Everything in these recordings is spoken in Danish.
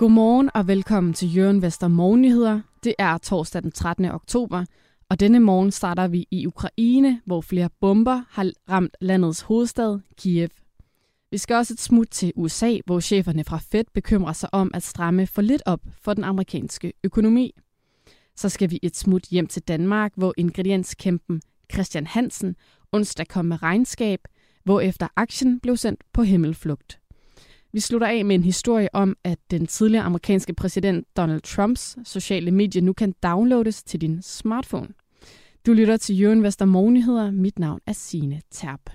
Godmorgen og velkommen til Jørgen Vester Morgennyheder. Det er torsdag den 13. oktober, og denne morgen starter vi i Ukraine, hvor flere bomber har ramt landets hovedstad, Kiev. Vi skal også et smut til USA, hvor cheferne fra Fed bekymrer sig om at stramme for lidt op for den amerikanske økonomi. Så skal vi et smut hjem til Danmark, hvor ingredienskæmpen Christian Hansen onsdag kom med regnskab, efter aktien blev sendt på himmelflugt. Vi slutter af med en historie om, at den tidligere amerikanske præsident Donald Trumps sociale medier nu kan downloades til din smartphone. Du lytter til Jørgen Vestermorgenheder. Mit navn er Sine Terp.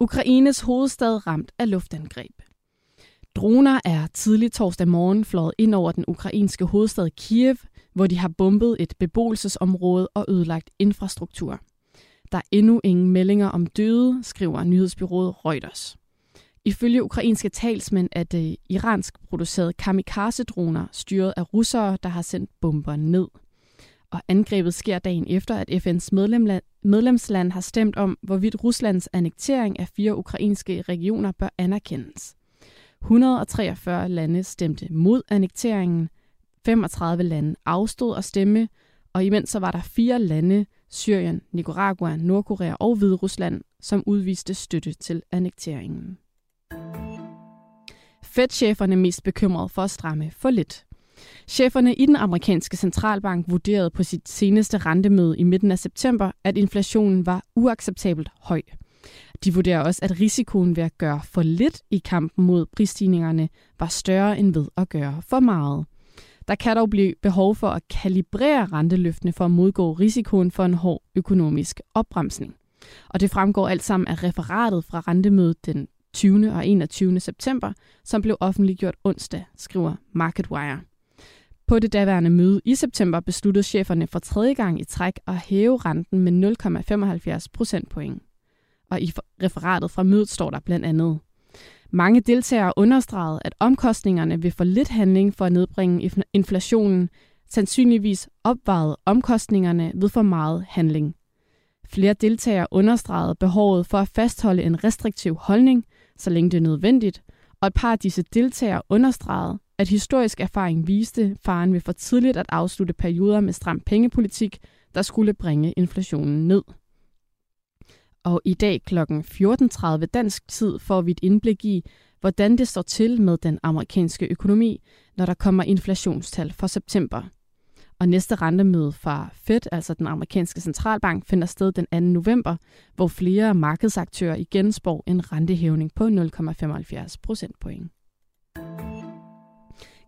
Ukraines hovedstad ramt af luftangreb. Droner er tidlig torsdag morgen fløjet ind over den ukrainske hovedstad Kiev, hvor de har bombet et beboelsesområde og ødelagt infrastruktur. Der er endnu ingen meldinger om døde, skriver nyhedsbyrået Reuters. Ifølge ukrainske talsmænd er det iransk producerede kamikaze-droner styret af russere, der har sendt bomber ned. Og angrebet sker dagen efter, at FN's medlemsland har stemt om, hvorvidt Ruslands annektering af fire ukrainske regioner bør anerkendes. 143 lande stemte mod annekteringen, 35 lande afstod at stemme, og imens så var der fire lande, Syrien, Nicaragua, Nordkorea og Hviderusland, som udviste støtte til annekteringen. Fed-cheferne mest bekymrede for at stramme for lidt. Cheferne i den amerikanske centralbank vurderede på sit seneste rentemøde i midten af september, at inflationen var uacceptabelt høj. De vurderer også, at risikoen ved at gøre for lidt i kampen mod prisstigningerne var større end ved at gøre for meget. Der kan dog blive behov for at kalibrere renteløftene for at modgå risikoen for en hård økonomisk opbremsning. Og det fremgår alt sammen af referatet fra rentemødet den 20. og 21. september, som blev offentliggjort onsdag, skriver MarketWire. På det daværende møde i september besluttede cheferne for tredje gang i træk at hæve renten med 0,75 procentpoint. Og i referatet fra mødet står der blandt andet, mange deltagere understregede, at omkostningerne ved for lidt handling for at nedbringe inflationen sandsynligvis opvejede omkostningerne ved for meget handling. Flere deltagere understregede behovet for at fastholde en restriktiv holdning, så længe det er nødvendigt, og et par af disse deltagere understregede, at historisk erfaring viste faren ved for tidligt at afslutte perioder med stram pengepolitik, der skulle bringe inflationen ned. Og i dag kl. 14.30 dansk tid får vi et indblik i, hvordan det står til med den amerikanske økonomi, når der kommer inflationstal for september. Og næste rentemøde fra Fed, altså den amerikanske centralbank, finder sted den 2. november, hvor flere markedsaktører igen spår en rentehævning på 0,75 procentpoint.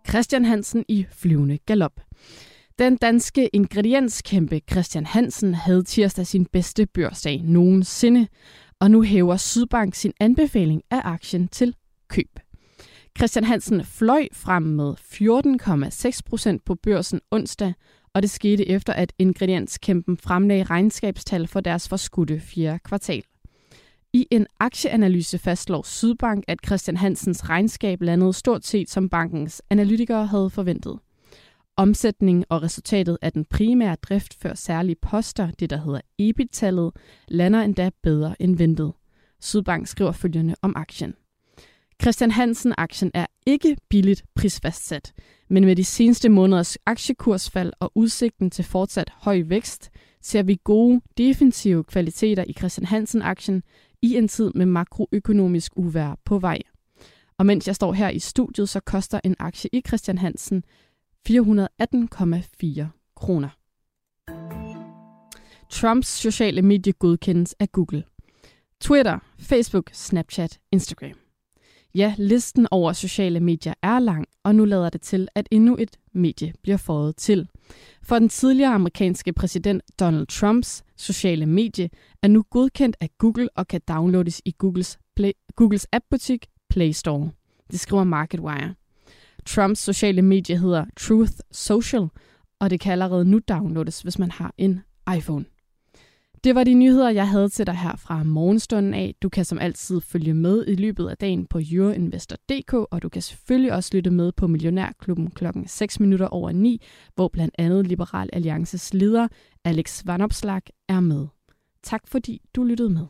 Christian Hansen i flyvende galop. Den danske ingredienskæmpe Christian Hansen havde tirsdag sin bedste børsdag nogensinde, og nu hæver Sydbank sin anbefaling af aktien til køb. Christian Hansen fløj frem med 14,6 procent på børsen onsdag, og det skete efter, at ingredienskæmpen fremlagde regnskabstal for deres forskudte fjerde kvartal. I en aktieanalyse fastslår Sydbank, at Christian Hansens regnskab landede stort set som bankens analytikere havde forventet. Omsætningen og resultatet af den primære drift før særlige poster, det der hedder EBIT-tallet, lander endda bedre end ventet. Sydbank skriver følgende om aktien. Christian Hansen-aktien er ikke billigt prisfastsat, men med de seneste måneders aktiekursfald og udsigten til fortsat høj vækst, ser vi gode defensive kvaliteter i Christian Hansen-aktien i en tid med makroøkonomisk uvær på vej. Og mens jeg står her i studiet, så koster en aktie i Christian Hansen 418,4 kroner. Trumps sociale medie godkendes af Google. Twitter, Facebook, Snapchat, Instagram. Ja, listen over sociale medier er lang, og nu lader det til, at endnu et medie bliver fået til. For den tidligere amerikanske præsident Donald Trumps sociale medie er nu godkendt af Google og kan downloades i Googles, Play, Googles appbutik Play Store. Det skriver MarketWire. Trumps sociale medie hedder Truth Social, og det kan allerede nu downloades, hvis man har en iPhone. Det var de nyheder, jeg havde til dig her fra morgenstunden af. Du kan som altid følge med i løbet af dagen på euroinvestor.dk, og du kan selvfølgelig også lytte med på Millionærklubben klokken 6 minutter over 9, hvor blandt andet Liberal Alliances leder Alex Vanopslag er med. Tak fordi du lyttede med.